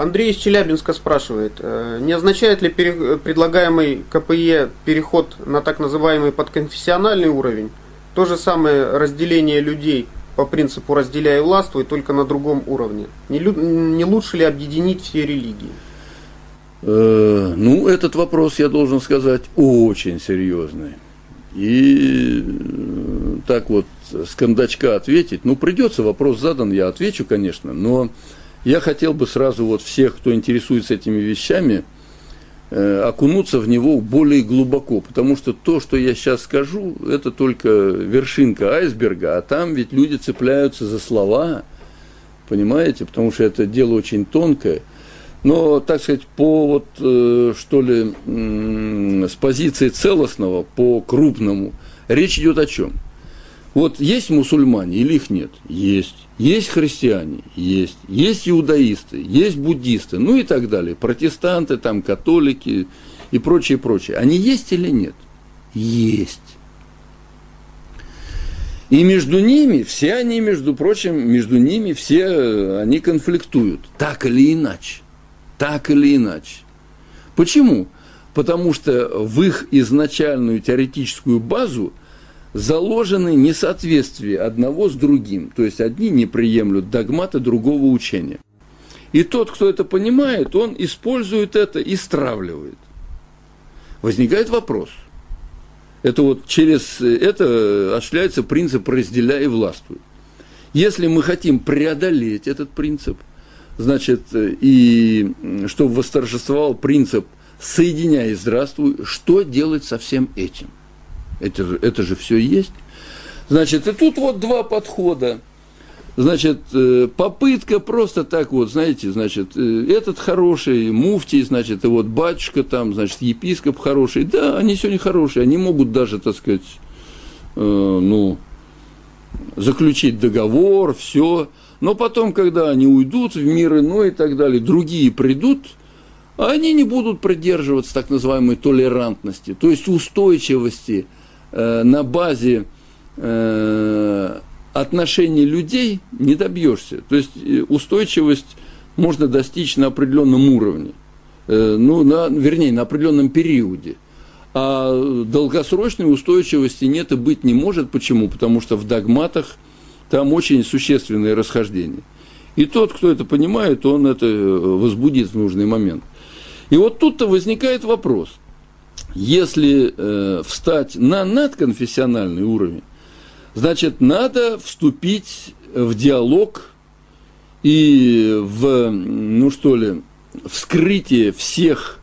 Андрей из Челябинска спрашивает, э, не означает ли предлагаемый КПЕ переход на так называемый подконфессиональный уровень? То же самое разделение людей по принципу «разделяй и властвуй», только на другом уровне. Не, не лучше ли объединить все религии? Э, ну, этот вопрос, я должен сказать, очень серьезный. И э, так вот с кондачка ответить, ну, придется, вопрос задан, я отвечу, конечно, но я хотел бы сразу вот всех, кто интересуется этими вещами, э, окунуться в него более глубоко, потому что то, что я сейчас скажу, это только вершинка айсберга, а там ведь люди цепляются за слова, понимаете, потому что это дело очень тонкое. Но, так сказать, по вот, э, что ли, с позиции целостного, по крупному, речь идет о чем? Вот есть мусульмане или их нет? Есть. Есть христиане? Есть. Есть иудаисты? Есть буддисты? Ну и так далее. Протестанты, там, католики и прочее, прочее. Они есть или нет? Есть. И между ними, все они, между прочим, между ними все они конфликтуют. Так или иначе. Так или иначе. Почему? Потому что в их изначальную теоретическую базу заложены несоответствия одного с другим. То есть одни не приемлют догматы другого учения. И тот, кто это понимает, он использует это и стравливает. Возникает вопрос. Это вот через это осуществляется принцип «разделяй и властвуй». Если мы хотим преодолеть этот принцип, значит, и чтобы восторжествовал принцип «соединяй и здравствуй», что делать со всем этим? Это, это же все есть. Значит, и тут вот два подхода. Значит, э, попытка просто так вот, знаете, значит, э, этот хороший, муфтий, значит, и вот батюшка там, значит, епископ хороший. Да, они сегодня хорошие, они могут даже, так сказать, э, ну, заключить договор, все. Но потом, когда они уйдут в мир иной и так далее, другие придут, они не будут придерживаться так называемой толерантности, то есть устойчивости – Э, на базе э, отношений людей не добьешься. То есть э, устойчивость можно достичь на определенном уровне, ну, на, вернее, на определенном периоде. А долгосрочной устойчивости нет и быть не может. Почему? Потому что в догматах там очень существенные расхождения. И тот, кто это понимает, он это возбудит в нужный момент. И вот тут-то возникает вопрос – если э, встать на надконфессиональный уровень, значит, надо вступить в диалог и в, ну что ли, вскрытие всех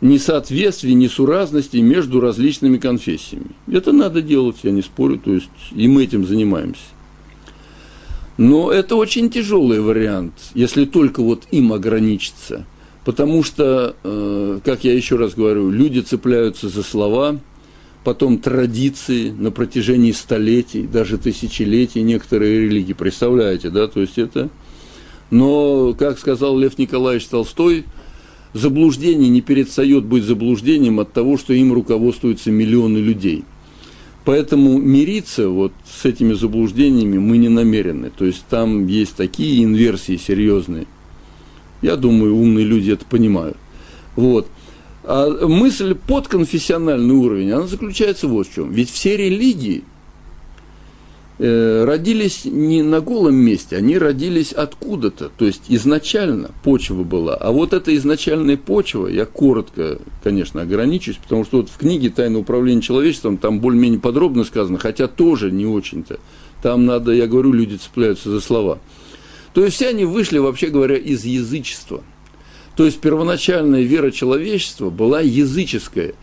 несоответствий, несуразностей между различными конфессиями. Это надо делать, я не спорю, то есть и мы этим занимаемся. Но это очень тяжелый вариант, если только вот им ограничиться – Потому что, э, как я еще раз говорю, люди цепляются за слова, потом традиции на протяжении столетий, даже тысячелетий некоторые религии. Представляете, да? То есть это... Но, как сказал Лев Николаевич Толстой, заблуждение не перестает быть заблуждением от того, что им руководствуются миллионы людей. Поэтому мириться вот с этими заблуждениями мы не намерены. То есть там есть такие инверсии серьезные – я думаю, умные люди это понимают. Вот. А мысль под конфессиональный уровень, она заключается вот в чем. Ведь все религии э, родились не на голом месте, они родились откуда-то. То есть изначально почва была. А вот эта изначальная почва, я коротко, конечно, ограничусь, потому что вот в книге «Тайна управления человечеством» там более-менее подробно сказано, хотя тоже не очень-то. Там надо, я говорю, люди цепляются за слова – то есть все они вышли, вообще говоря, из язычества. То есть первоначальная вера человечества была языческая.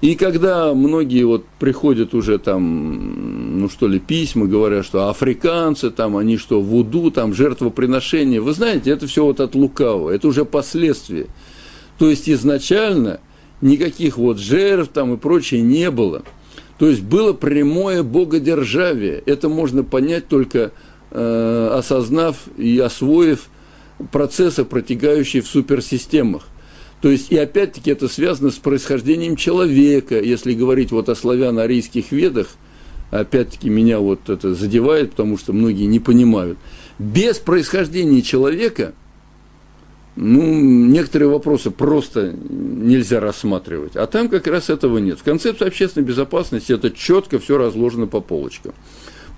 И когда многие вот приходят уже там, ну что ли, письма, говорят, что африканцы там, они что, вуду, там, жертвоприношение, вы знаете, это все вот от лукавого, это уже последствия. То есть изначально никаких вот жертв там и прочее не было. То есть было прямое богодержавие. Это можно понять только Э, осознав и освоив процессы, протекающие в суперсистемах. То есть, и опять-таки это связано с происхождением человека. Если говорить вот о славяно-арийских ведах, опять-таки меня вот это задевает, потому что многие не понимают. Без происхождения человека ну, некоторые вопросы просто нельзя рассматривать. А там как раз этого нет. В концепции общественной безопасности это четко все разложено по полочкам.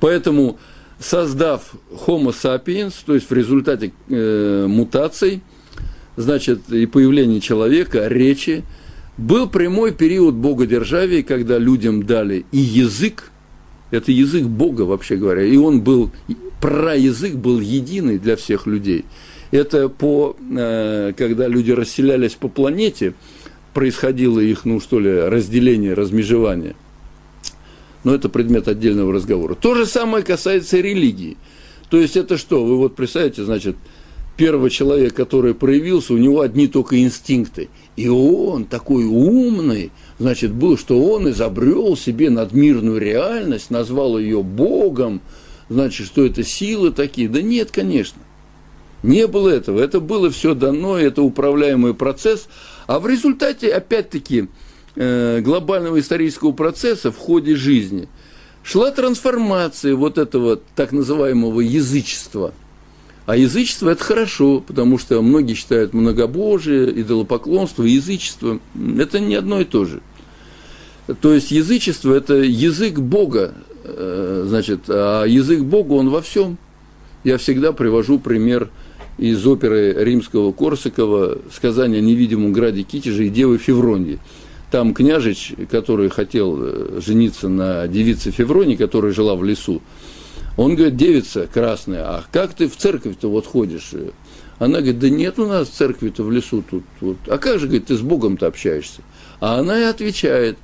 Поэтому, создав Homo sapiens, то есть в результате э, мутаций, значит, и появления человека, речи, был прямой период богодержавия, когда людям дали и язык, это язык Бога, вообще говоря, и он был, про язык был единый для всех людей – это по, э, когда люди расселялись по планете, происходило их, ну что ли, разделение, размежевание. Но это предмет отдельного разговора. То же самое касается религии. То есть это что? Вы вот представляете, значит, первый человек, который проявился, у него одни только инстинкты. И он такой умный, значит, был, что он изобрел себе надмирную реальность, назвал ее Богом, значит, что это силы такие. Да нет, конечно. Не было этого. Это было все дано, это управляемый процесс. А в результате, опять-таки, глобального исторического процесса в ходе жизни шла трансформация вот этого так называемого язычества. А язычество – это хорошо, потому что многие считают многобожие, идолопоклонство, язычество – это не одно и то же. То есть язычество – это язык Бога, э, значит, а язык Бога, он во всем. Я всегда привожу пример – из оперы римского Корсакова «Сказание о невидимом граде Китеже и девы Февронии». Там княжич, который хотел э, жениться на девице Февронии, которая жила в лесу, он говорит, девица красная, а как ты в церковь-то вот ходишь? Она говорит, да нет у нас церкви-то в лесу тут. Вот. А как же, говорит, ты с Богом-то общаешься? А она и отвечает.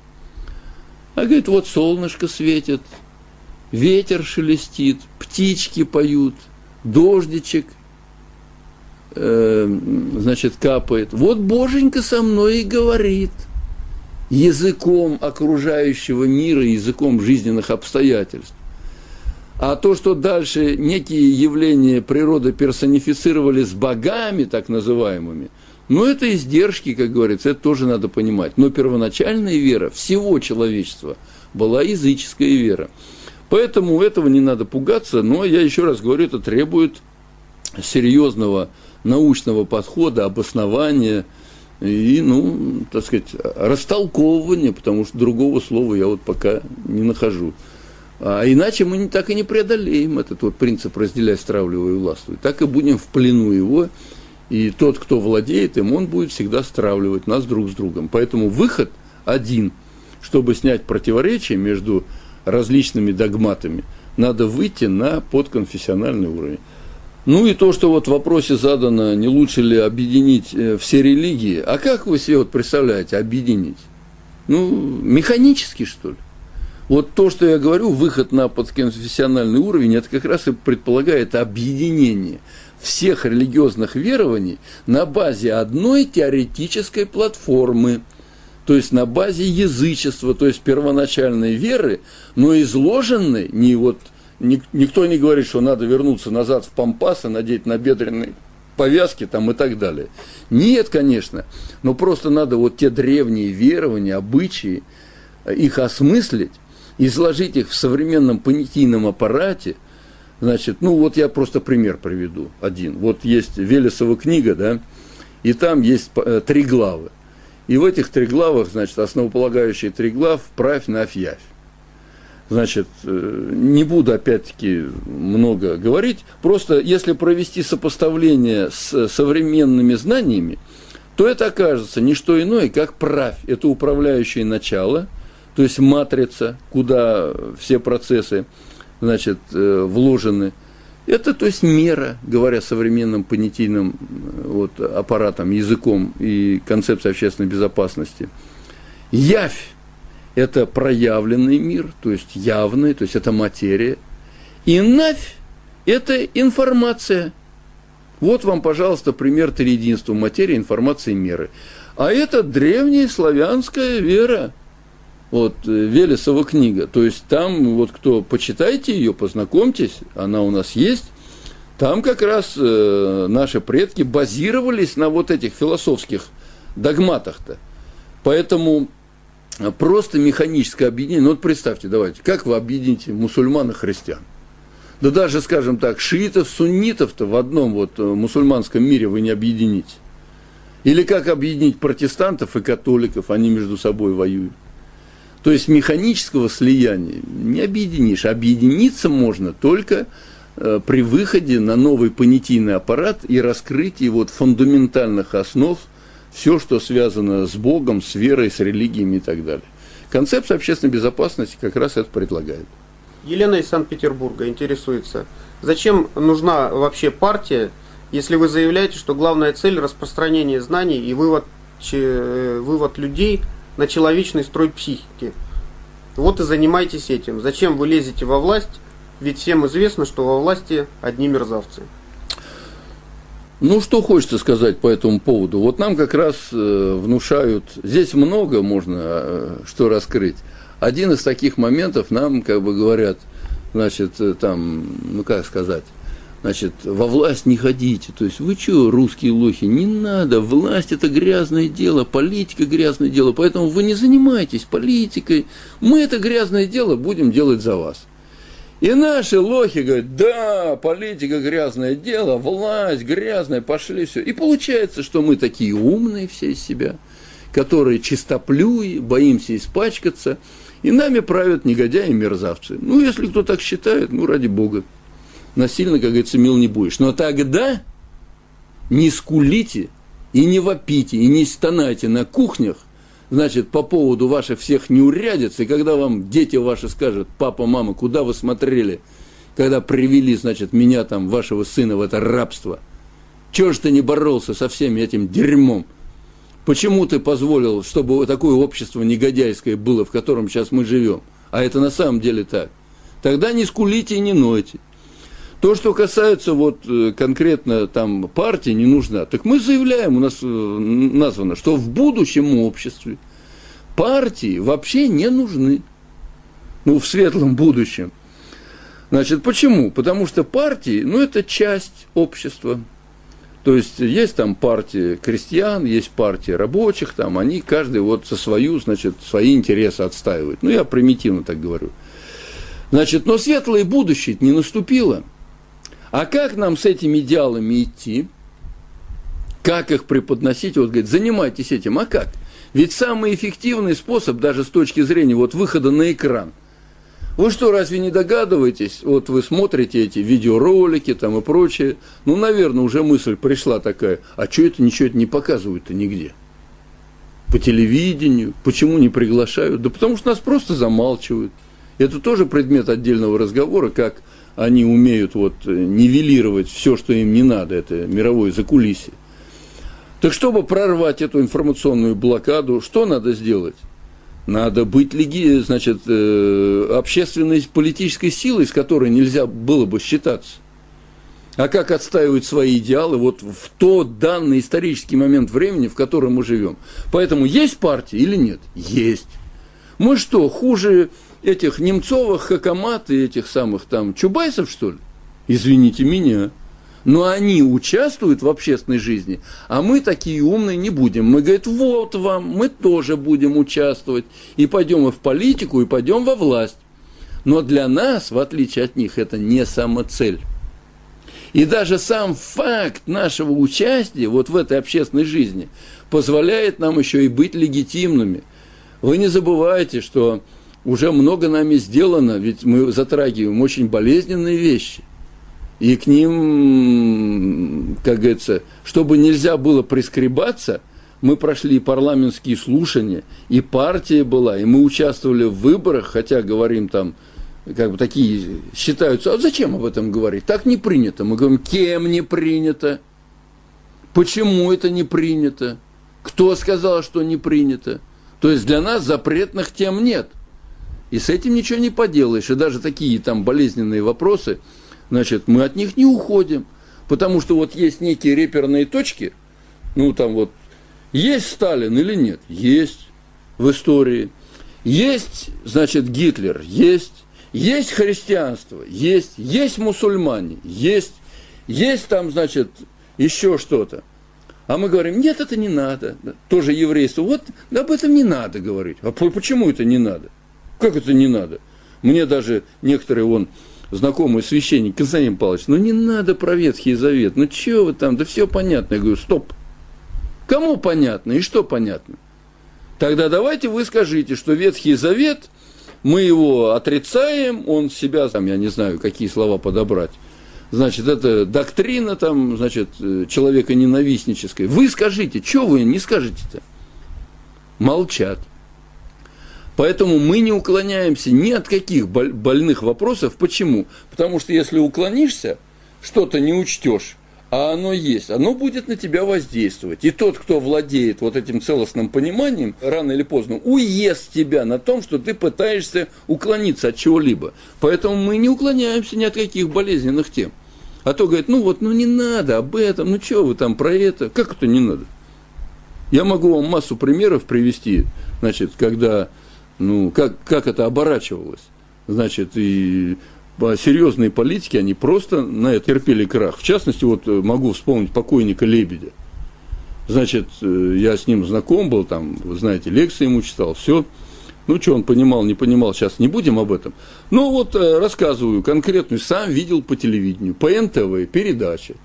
А говорит, вот солнышко светит, ветер шелестит, птички поют, дождичек – э, значит, капает. Вот Боженька со мной и говорит языком окружающего мира, языком жизненных обстоятельств. А то, что дальше некие явления природы персонифицировали с богами, так называемыми, ну, это издержки, как говорится, это тоже надо понимать. Но первоначальная вера всего человечества была языческая вера. Поэтому этого не надо пугаться, но я еще раз говорю, это требует серьезного научного подхода, обоснования и, ну, так сказать, растолковывания, потому что другого слова я вот пока не нахожу. А иначе мы не, так и не преодолеем этот вот принцип «разделяй, стравливай и властвуй». Так и будем в плену его, и тот, кто владеет им, он будет всегда стравливать нас друг с другом. Поэтому выход один, чтобы снять противоречие между различными догматами, надо выйти на подконфессиональный уровень. Ну и то, что вот в вопросе задано, не лучше ли объединить э, все религии. А как вы себе вот представляете объединить? Ну, механически, что ли? Вот то, что я говорю, выход на подконфессиональный уровень, это как раз и предполагает объединение всех религиозных верований на базе одной теоретической платформы, то есть на базе язычества, то есть первоначальной веры, но изложенной не вот никто не говорит, что надо вернуться назад в Пампас и надеть набедренные повязки там и так далее. Нет, конечно, но просто надо вот те древние верования, обычаи, их осмыслить, изложить их в современном понятийном аппарате, значит, ну вот я просто пример приведу один. Вот есть Велесова книга, да, и там есть э, три главы. И в этих три главах, значит, основополагающие три глав «Правь, навь, явь». Значит, э, не буду опять-таки много говорить, просто если провести сопоставление с современными знаниями, то это окажется не что иное, как правь. Это управляющее начало, то есть матрица, куда все процессы значит, э, вложены. Это, то есть, мера, говоря современным понятийным э, вот, аппаратом, языком и концепцией общественной безопасности. Явь это проявленный мир, то есть явный, то есть это материя. И навь – это информация. Вот вам, пожалуйста, пример триединства материи, информации, меры. А это древняя славянская вера. Вот э, Велесова книга. То есть там, вот кто почитайте ее, познакомьтесь, она у нас есть. Там как раз э, наши предки базировались на вот этих философских догматах-то. Поэтому просто механическое объединение. Ну вот представьте, давайте, как вы объедините мусульман и христиан? Да даже, скажем так, шиитов, суннитов-то в одном вот э, мусульманском мире вы не объедините. Или как объединить протестантов и католиков, они между собой воюют. То есть механического слияния не объединишь. Объединиться можно только э, при выходе на новый понятийный аппарат и раскрытии вот фундаментальных основ, все, что связано с Богом, с верой, с религиями и так далее. Концепция общественной безопасности как раз это предлагает. Елена из Санкт-Петербурга интересуется, зачем нужна вообще партия, если вы заявляете, что главная цель распространение знаний и вывод, че, вывод людей на человечный строй психики. Вот и занимайтесь этим. Зачем вы лезете во власть? Ведь всем известно, что во власти одни мерзавцы. Ну, что хочется сказать по этому поводу? Вот нам как раз э, внушают, здесь много можно э, что раскрыть один из таких моментов нам как бы говорят, значит, э, там, ну как сказать, значит, во власть не ходите. То есть вы что, русские лохи, не надо, власть это грязное дело, политика грязное дело, поэтому вы не занимайтесь политикой, мы это грязное дело будем делать за вас. И наши лохи говорят, да, политика грязное дело, власть грязная, пошли все. И получается, что мы такие умные все из себя, которые чистоплюи, боимся испачкаться – и нами правят негодяи и мерзавцы. Ну, если кто так считает, ну, ради бога. Насильно, как говорится, мил не будешь. Но тогда не скулите и не вопите, и не стонайте на кухнях, значит, по поводу ваших всех неурядиц, и когда вам дети ваши скажут, папа, мама, куда вы смотрели, когда привели, значит, меня там, вашего сына в это рабство, чего же ты не боролся со всем этим дерьмом? Почему ты позволил, чтобы такое общество негодяйское было, в котором сейчас мы живем? А это на самом деле так. Тогда не скулите и не нойте. То, что касается вот э, конкретно там партии, не нужна. Так мы заявляем, у нас э, названо, что в будущем обществе партии вообще не нужны. Ну, в светлом будущем. Значит, почему? Потому что партии, ну, это часть общества. То есть есть там партии крестьян, есть партии рабочих, там они каждый вот со свою, значит, свои интересы отстаивают. Ну, я примитивно так говорю. Значит, но светлое будущее не наступило. А как нам с этими идеалами идти? Как их преподносить? Вот говорит, занимайтесь этим. А как? Ведь самый эффективный способ, даже с точки зрения вот выхода на экран – вы что, разве не догадываетесь? Вот вы смотрите эти видеоролики там и прочее. Ну, наверное, уже мысль пришла такая, а что это ничего это не показывают-то нигде? По телевидению, почему не приглашают? Да потому что нас просто замалчивают. Это тоже предмет отдельного разговора, как они умеют вот нивелировать все, что им не надо, это мировое закулисье. Так чтобы прорвать эту информационную блокаду, что надо сделать? Надо быть леги, значит, э, общественной политической силой, с которой нельзя было бы считаться. А как отстаивать свои идеалы вот в тот данный исторический момент времени, в котором мы живем. Поэтому есть партия или нет? Есть. Мы что, хуже этих Немцовых, Хакамат и этих самых там Чубайсов, что ли? Извините меня но они участвуют в общественной жизни, а мы такие умные не будем. Мы говорим, вот вам, мы тоже будем участвовать, и пойдем и в политику, и пойдем во власть. Но для нас, в отличие от них, это не самоцель. И даже сам факт нашего участия вот в этой общественной жизни позволяет нам еще и быть легитимными. Вы не забывайте, что уже много нами сделано, ведь мы затрагиваем очень болезненные вещи и к ним, как говорится, чтобы нельзя было прискребаться, мы прошли парламентские слушания, и партия была, и мы участвовали в выборах, хотя говорим там, как бы такие считаются, а зачем об этом говорить? Так не принято. Мы говорим, кем не принято? Почему это не принято? Кто сказал, что не принято? То есть для нас запретных тем нет. И с этим ничего не поделаешь. И даже такие там болезненные вопросы – значит, мы от них не уходим. Потому что вот есть некие реперные точки, ну там вот, есть Сталин или нет? Есть в истории. Есть, значит, Гитлер, есть. Есть христианство, есть. Есть мусульмане, есть. Есть там, значит, еще что-то. А мы говорим, нет, это не надо. Тоже еврейство. Вот об этом не надо говорить. А почему это не надо? Как это не надо? Мне даже некоторые вон знакомый священник, Константин Павлович, ну не надо про Ветхий Завет, ну что вы там, да все понятно. Я говорю, стоп, кому понятно и что понятно? Тогда давайте вы скажите, что Ветхий Завет, мы его отрицаем, он себя, там, я не знаю, какие слова подобрать, значит, это доктрина там, значит, человека ненавистнической. Вы скажите, что вы не скажете-то? Молчат. Поэтому мы не уклоняемся ни от каких больных вопросов. Почему? Потому что если уклонишься, что-то не учтешь, а оно есть, оно будет на тебя воздействовать. И тот, кто владеет вот этим целостным пониманием, рано или поздно уест тебя на том, что ты пытаешься уклониться от чего-либо. Поэтому мы не уклоняемся ни от каких болезненных тем. А то говорит, ну вот, ну не надо об этом, ну что вы там про это, как это не надо? Я могу вам массу примеров привести, значит, когда, ну, как, как это оборачивалось. Значит, и серьезные политики, они просто на это терпели крах. В частности, вот э, могу вспомнить покойника Лебедя. Значит, э, я с ним знаком был, там, вы знаете, лекции ему читал, все. Ну, что он понимал, не понимал, сейчас не будем об этом. Ну, вот э, рассказываю конкретную, сам видел по телевидению, по НТВ, передачи.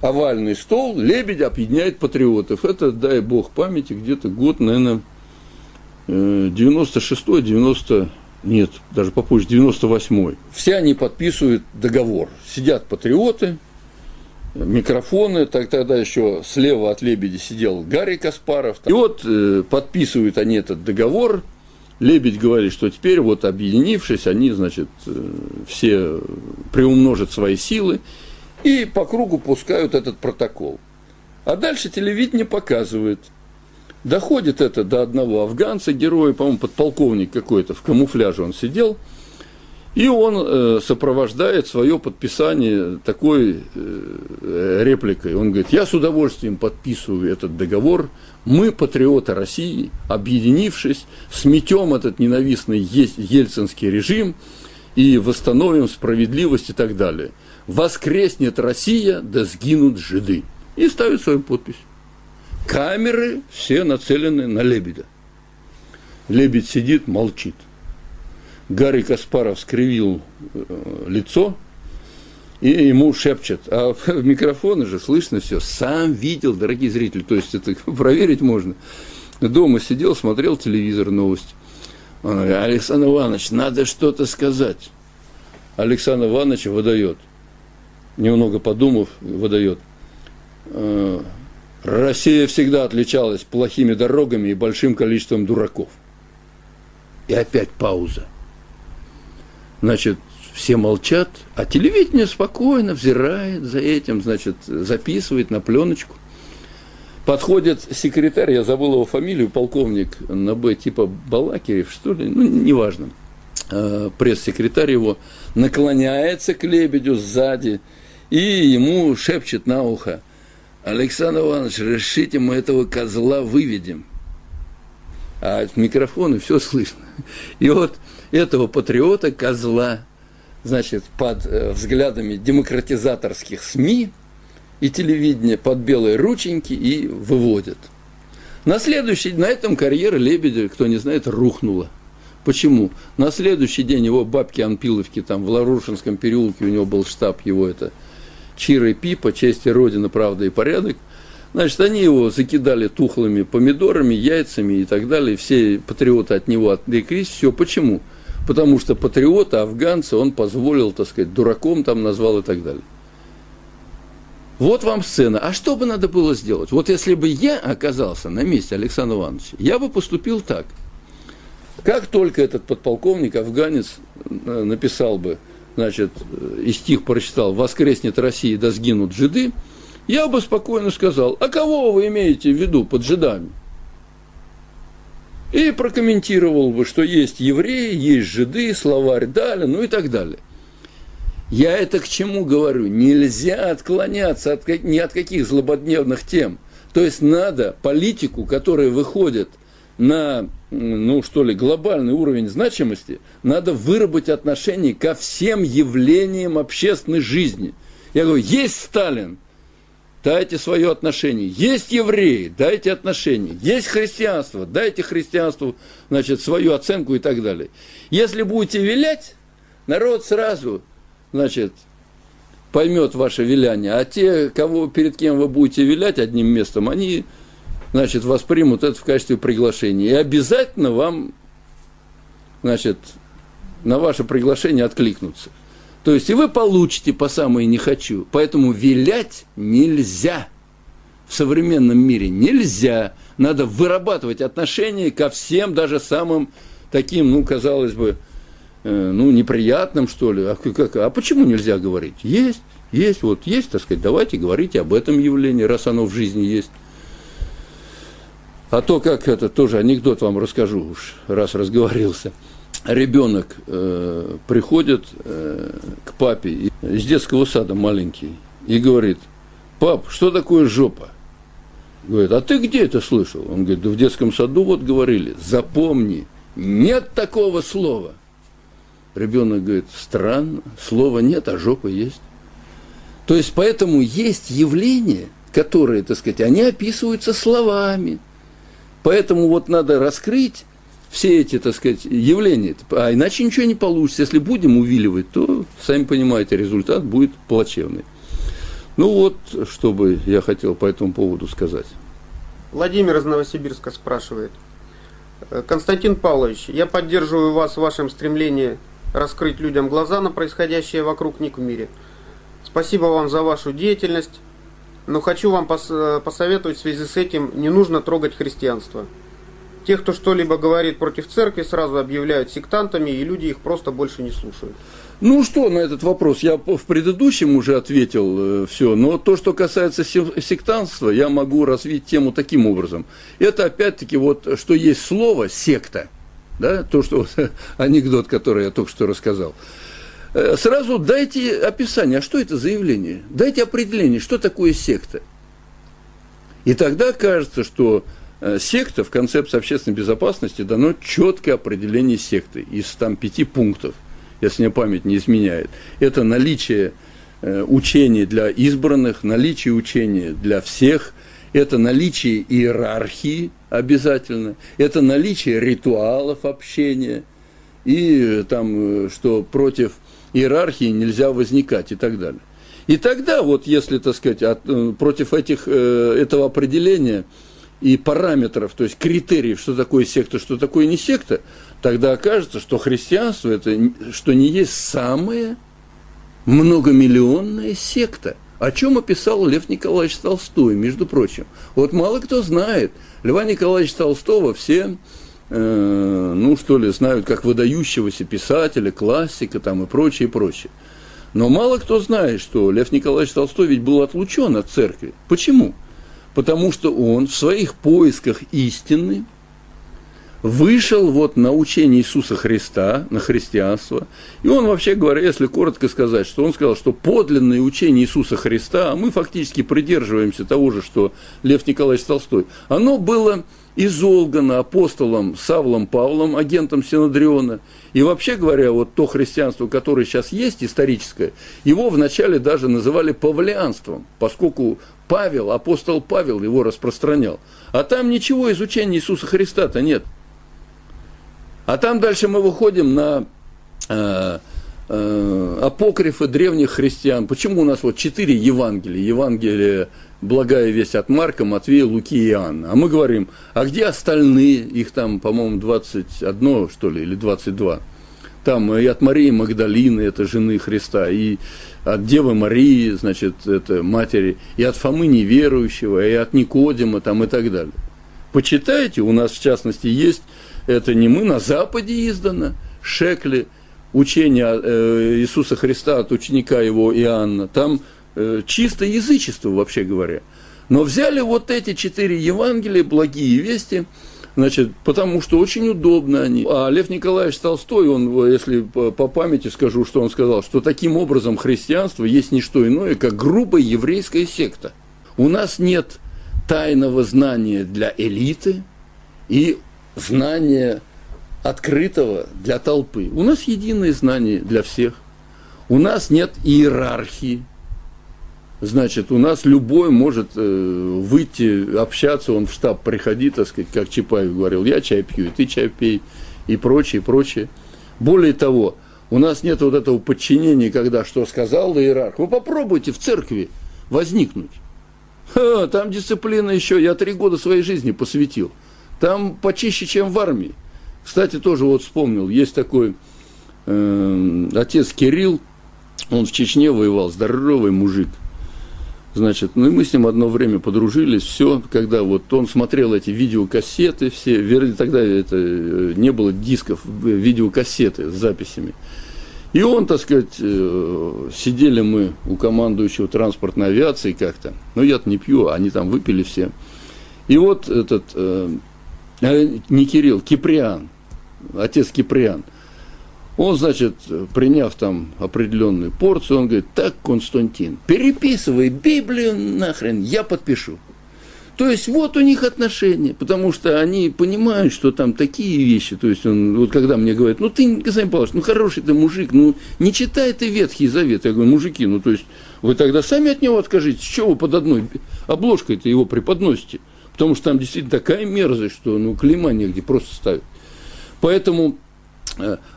Овальный стол, лебедь объединяет патриотов. Это, дай бог памяти, где-то год, наверное, 96-90 нет, даже попозже, 98-й. Все они подписывают договор. Сидят патриоты, микрофоны, так, тогда еще слева от Лебеди сидел Гарри Каспаров. И вот э, подписывают они этот договор, Лебедь говорит, что теперь вот объединившись, они, значит, э, все приумножат свои силы и по кругу пускают этот протокол. А дальше телевидение показывает – Доходит это до одного афганца, героя, по-моему, подполковник какой-то, в камуфляже он сидел, и он э, сопровождает свое подписание такой э, репликой. Он говорит, я с удовольствием подписываю этот договор, мы, патриоты России, объединившись, сметем этот ненавистный ельцинский режим и восстановим справедливость и так далее. Воскреснет Россия, да сгинут жиды. И ставит свою подпись. Камеры все нацелены на лебедя. Лебедь сидит, молчит. Гарри Каспаров скривил э, лицо, и ему шепчет. А в микрофоны же слышно все. Сам видел, дорогие зрители, то есть это проверить можно. Дома сидел, смотрел телевизор, новости. Он говорит, Александр Иванович, надо что-то сказать. Александр Иванович выдает. Немного подумав, выдает. «Э, Россия всегда отличалась плохими дорогами и большим количеством дураков. И опять пауза. Значит, все молчат, а телевидение спокойно взирает за этим, значит, записывает на пленочку. Подходит секретарь, я забыл его фамилию, полковник на Б, типа Балакирев, что ли, ну, неважно. А, пресс-секретарь его наклоняется к Лебедю сзади и ему шепчет на ухо – Александр Иванович, решите, мы этого козла выведем. А от микрофона все слышно. И вот этого патриота, козла, значит, под э, взглядами демократизаторских СМИ и телевидения под белые рученьки и выводят. На следующий, на этом карьера Лебедя, кто не знает, рухнула. Почему? На следующий день его бабки Анпиловки, там в Ларушинском переулке у него был штаб его это – Чира и Пипа, честь и Родина, правда и порядок. Значит, они его закидали тухлыми помидорами, яйцами и так далее. Все патриоты от него отреклись. Все почему? Потому что патриота, афганца, он позволил, так сказать, дураком там назвал и так далее. Вот вам сцена. А что бы надо было сделать? Вот если бы я оказался на месте Александра Ивановича, я бы поступил так. Как только этот подполковник, афганец, э, написал бы – значит, и стих прочитал «Воскреснет Россия, да сгинут жиды», я бы спокойно сказал, а кого вы имеете в виду под жидами? И прокомментировал бы, что есть евреи, есть жиды, словарь дали, ну и так далее. Я это к чему говорю? Нельзя отклоняться от, ни от каких злободневных тем. То есть надо политику, которая выходит на ну что ли, глобальный уровень значимости, надо выработать отношение ко всем явлениям общественной жизни. Я говорю, есть Сталин, дайте свое отношение. Есть евреи, дайте отношение. Есть христианство, дайте христианству, значит, свою оценку и так далее. Если будете вилять, народ сразу, значит, поймет ваше виляние. А те, кого, перед кем вы будете вилять одним местом, они, значит, воспримут это в качестве приглашения. И обязательно вам, значит, на ваше приглашение откликнутся. То есть и вы получите по самой не хочу. Поэтому вилять нельзя. В современном мире нельзя. Надо вырабатывать отношения ко всем, даже самым таким, ну, казалось бы, э, ну, неприятным, что ли. А, как, а почему нельзя говорить? Есть, есть, вот есть, так сказать, давайте говорите об этом явлении, раз оно в жизни есть. А то, как это, тоже анекдот вам расскажу уж, раз разговорился – ребенок э, приходит э, к папе из детского сада маленький и говорит, пап, что такое жопа? Говорит, а ты где это слышал? Он говорит, да в детском саду вот говорили, запомни, нет такого слова. Ребенок говорит, странно, слова нет, а жопа есть. То есть поэтому есть явления, которые, так сказать, они описываются словами. Поэтому вот надо раскрыть все эти, так сказать, явления. А иначе ничего не получится. Если будем увиливать, то, сами понимаете, результат будет плачевный. Ну вот, что бы я хотел по этому поводу сказать. Владимир из Новосибирска спрашивает. «Э, Константин Павлович, я поддерживаю вас в вашем стремлении раскрыть людям глаза на происходящее вокруг них в мире. Спасибо вам за вашу деятельность, но хочу вам э, посоветовать в связи с этим, не нужно трогать христианство. Тех, кто что-либо говорит против церкви, сразу объявляют сектантами, и люди их просто больше не слушают. Ну что на этот вопрос? Я в предыдущем уже ответил э, все, но то, что касается сектанства, я могу развить тему таким образом. Это опять-таки вот, что есть слово секта, да, то, что анекдот, который я только что рассказал. Э, сразу дайте описание, а что это за явление? Дайте определение, что такое секта. И тогда кажется, что Э, секта в концепции общественной безопасности дано четкое определение секты из там пяти пунктов, если мне память не изменяет. Это наличие э, учения для избранных, наличие учения для всех, это наличие иерархии обязательно, это наличие ритуалов общения, и там, что против иерархии нельзя возникать и так далее. И тогда, вот если, так сказать, от, против этих, этого определения и параметров, то есть критериев, что такое секта, что такое не секта, тогда окажется, что христианство это что не есть самая многомиллионная секта. О чем описал Лев Николаевич Толстой, между прочим. Вот мало кто знает. Льва Николаевича Толстого все, э, ну что ли, знают как выдающегося писателя, классика там и прочее, и прочее. Но мало кто знает, что Лев Николаевич Толстой ведь был отлучен от церкви. Почему? потому что он в своих поисках истины вышел вот на учение Иисуса Христа, на христианство. И он, вообще говоря, если коротко сказать, что он сказал, что подлинное учение Иисуса Христа, а мы фактически придерживаемся того же, что Лев Николаевич Толстой, оно было изолгано апостолом Савлом Павлом, агентом Синодриона. И вообще говоря, вот то христианство, которое сейчас есть, историческое, его вначале даже называли павлианством, поскольку Павел, апостол Павел его распространял. А там ничего изучения Иисуса Христа-то нет. А там дальше мы выходим на э, э, апокрифы древних христиан. Почему у нас вот четыре Евангелия? Евангелие благая весть от Марка, Матвея, Луки и Иоанна. А мы говорим, а где остальные? Их там, по-моему, 21, что ли, или 22. Там и от Марии Магдалины, это жены Христа, и от Девы Марии, значит, это матери, и от Фомы неверующего, и от Никодима, там, и так далее. Почитайте, у нас, в частности, есть, это не мы, на Западе издано, Шекли, учение э, Иисуса Христа от ученика его Иоанна, там чисто язычество, вообще говоря. Но взяли вот эти четыре Евангелия, благие вести, значит, потому что очень удобно они. А Лев Николаевич Толстой, он, если по памяти скажу, что он сказал, что таким образом христианство есть не что иное, как грубая еврейская секта. У нас нет тайного знания для элиты и знания открытого для толпы. У нас единое знание для всех. У нас нет иерархии. Значит, у нас любой может э, выйти, общаться, он в штаб приходит, так сказать, как Чапаев говорил, я чай пью, и ты чай пей, и прочее, прочее. Более того, У нас нет вот этого подчинения, когда что сказал иерарх. Вы попробуйте в церкви возникнуть. Ха, там дисциплина еще, я три года своей жизни посвятил. Там почище, чем в армии. Кстати, тоже вот вспомнил, есть такой э, отец Кирилл, он в Чечне воевал, здоровый мужик. Значит, ну и мы с ним одно время подружились, все, когда вот он смотрел эти видеокассеты все, вернее, тогда это э, не было дисков, видеокассеты с записями. И он, так сказать, э, сидели мы у командующего транспортной авиации как-то, ну я-то не пью, они там выпили все. И вот этот, э, не Кирилл, Киприан, отец Киприан, он, значит, приняв там определенную порцию, он говорит, так, Константин, переписывай Библию нахрен, я подпишу. То есть вот у них отношения, потому что они понимают, что там такие вещи. То есть он, вот когда мне говорят, ну ты, Константин Павлович, ну хороший ты мужик, ну не читай ты Ветхий Завет. Я говорю, мужики, ну то есть вы тогда сами от него откажитесь, что вы под одной обложкой-то его преподносите? Потому что там действительно такая мерзость, что ну клейма негде просто ставить. Поэтому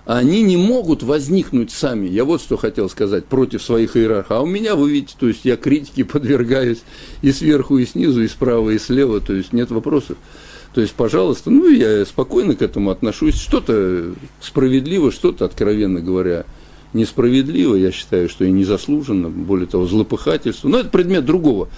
они не могут возникнуть сами, я вот что хотел сказать, против своих иерархов. А у меня, вы видите, то есть я критике подвергаюсь и сверху, и снизу, и справа, и слева, то есть нет вопросов. То есть, пожалуйста, ну, я спокойно к этому отношусь. Что-то справедливо, что-то, откровенно говоря, несправедливо, я считаю, что и незаслуженно, более того, злопыхательство. Но это предмет другого.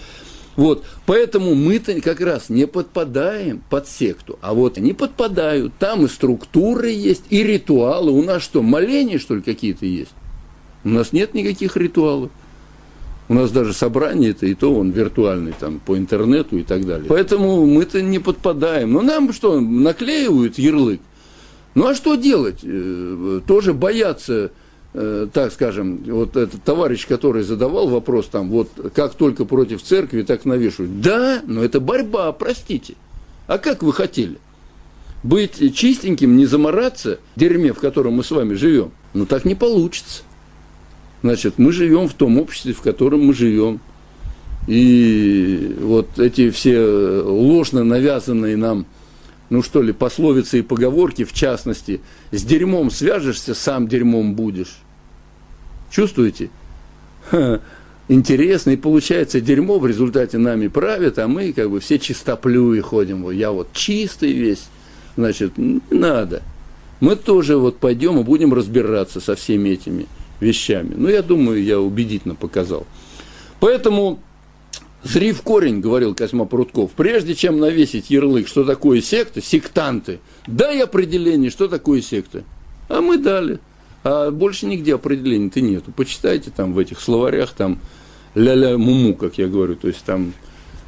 Вот, поэтому мы-то как раз не подпадаем под секту, а вот они подпадают. Там и структуры есть, и ритуалы. У нас что, моления, что ли, какие-то есть? У нас нет никаких ритуалов. У нас даже собрание это и то он виртуальный там по интернету и так далее. Поэтому мы-то не подпадаем. Но нам что, наклеивают ярлык? Ну а что делать? Э, тоже бояться Э, так скажем, вот этот товарищ, который задавал вопрос там, вот как только против церкви, так навешивают. Да, но это борьба, простите. А как вы хотели? Быть чистеньким, не замораться в дерьме, в котором мы с вами живем? Ну так не получится. Значит, мы живем в том обществе, в котором мы живем. И вот эти все ложно навязанные нам, ну что ли, пословицы и поговорки, в частности, с дерьмом свяжешься, сам дерьмом будешь. Чувствуете? Интересно, и получается дерьмо в результате нами правит, а мы как бы все чистоплюи ходим. Я вот чистый весь, значит, не надо. Мы тоже вот пойдем и будем разбираться со всеми этими вещами. Ну, я думаю, я убедительно показал. Поэтому зри в корень, говорил Козьма Прутков, прежде чем навесить ярлык, что такое секта, сектанты, дай определение, что такое секта. А мы дали. А больше нигде определений-то нету. Почитайте там в этих словарях, там ля-ля муму, как я говорю, то есть там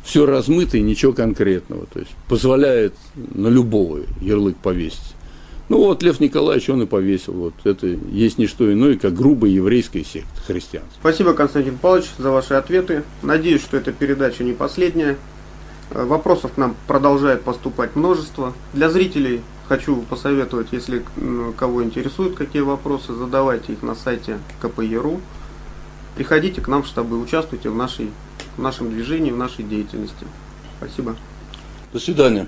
все размыто и ничего конкретного, то есть позволяет на любого ярлык повесить. Ну вот Лев Николаевич, он и повесил. Вот это есть не что иное, как грубая еврейская секта христианства. Спасибо, Константин Павлович, за ваши ответы. Надеюсь, что эта передача не последняя. Вопросов к нам продолжает поступать множество. Для зрителей хочу посоветовать, если кого интересуют какие вопросы, задавайте их на сайте КПЕРУ. Приходите к нам в штабы, участвуйте в, нашей, в нашем движении, в нашей деятельности. Спасибо. До свидания.